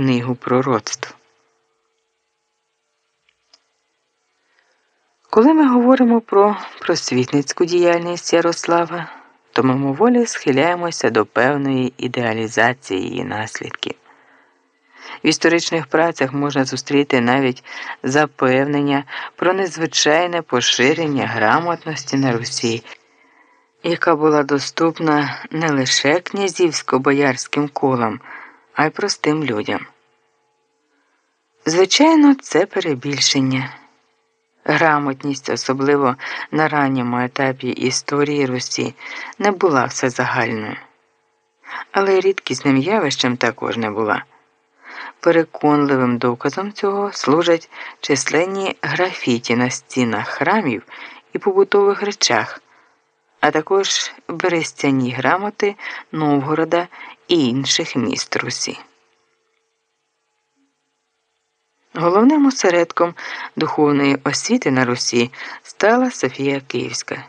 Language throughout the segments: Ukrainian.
книгу пророцтв. Коли ми говоримо про просвітницьку діяльність Ярослава, то мимоволі схиляємося до певної ідеалізації її наслідків. В історичних працях можна зустріти навіть запевнення про незвичайне поширення грамотності на Русі, яка була доступна не лише князівсько-боярським колам, а й простим людям. Звичайно, це перебільшення. Грамотність, особливо на ранньому етапі історії Русі, не була всезагальною. Але рідкісним явищем також не була. Переконливим доказом цього служать численні графіті на стінах храмів і побутових речах, а також берестяні грамоти Новгорода і інших міст Русі. Головним осередком духовної освіти на Русі стала Софія Київська.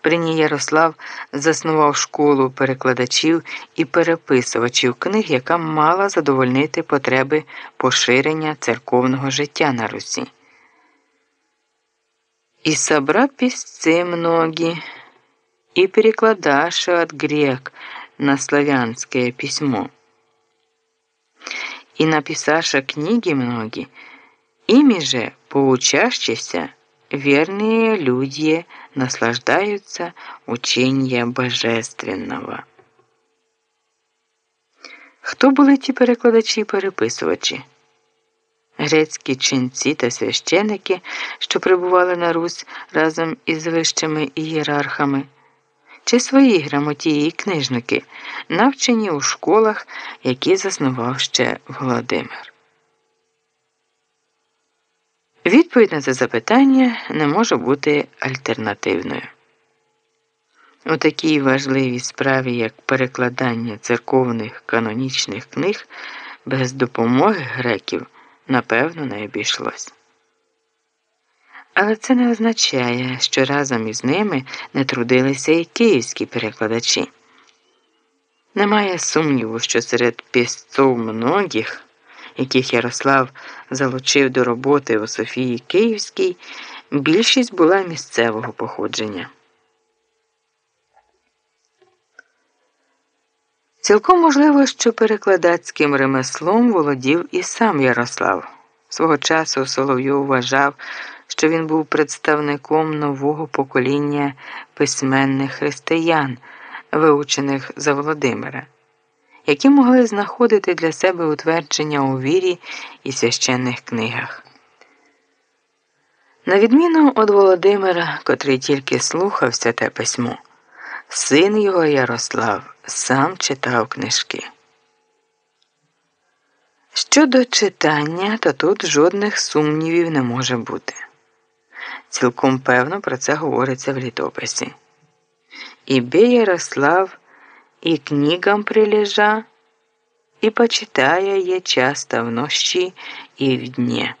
При ній Ярослав заснував школу перекладачів і переписувачів книг, яка мала задовольнити потреби поширення церковного життя на Русі. И собра писцы многие, и перекладаши от грек на славянское письмо. И написаша книги многие, ими же поучащиеся верные люди наслаждаются учения божественного. Хто були ті перекладачі і переписувачі? Грецькі ченці та священики, що прибували на Русь разом із вищими ієрархами, чи свої грамотії і книжники, навчені у школах, які заснував ще Володимир. Відповідь на це запитання не може бути альтернативною. У такій важливій справі, як перекладання церковних канонічних книг, без допомоги греків, напевно, не обійшлось. Але це не означає, що разом із ними не трудилися і київські перекладачі. Немає сумніву, що серед пісців многих яких Ярослав залучив до роботи у Софії Київській, більшість була місцевого походження. Цілком можливо, що перекладацьким ремеслом володів і сам Ярослав. Свого часу Соловйов вважав, що він був представником нового покоління письменних християн, виучених за Володимира які могли знаходити для себе утвердження у вірі і священних книгах. На відміну від Володимира, котрий тільки слухався те письмо, син його Ярослав сам читав книжки. Щодо читання, то тут жодних сумнівів не може бути. Цілком певно про це говориться в літописі. І Ібе Ярослав и книгам прилежа, и почитая є часто вночі і в дні.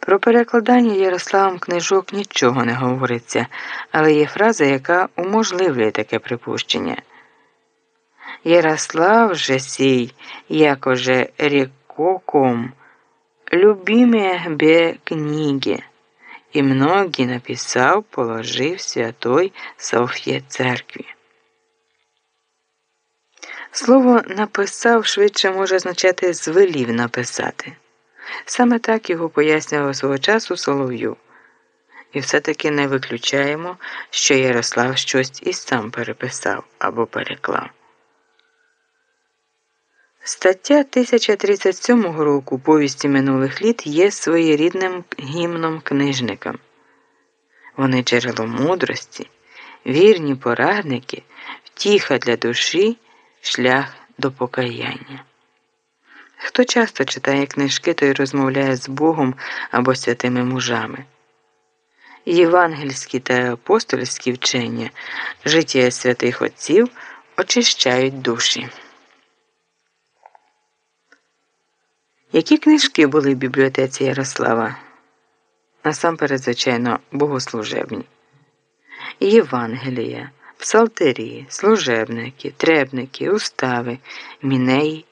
Про перекладання Ярославом книжок нічого не говориться, але є фраза, яка уможливлює таке припущення. Ярослав же сей, якоже рекоком, любиме бе книги і многі написав, положив святой Соф'є церкві. Слово написав швидше може означати звелів написати. Саме так його пояснював свого часу Солов'ю. І все-таки не виключаємо, що Ярослав щось і сам переписав або переклав. Стаття 1037 року повісті минулих літ є своєрідним гімном книжникам. Вони джерело мудрості, вірні порадники, втіха для душі, шлях до покаяння. Хто часто читає книжки, той розмовляє з Богом або святими мужами. Євангельські та апостольські вчення, життя святих отців очищають душі. Які книжки були в бібліотеці Ярослава? Насамперед, звичайно, богослужебні, Євангелія, Псалтирії, служебники, требники, устави, мінеї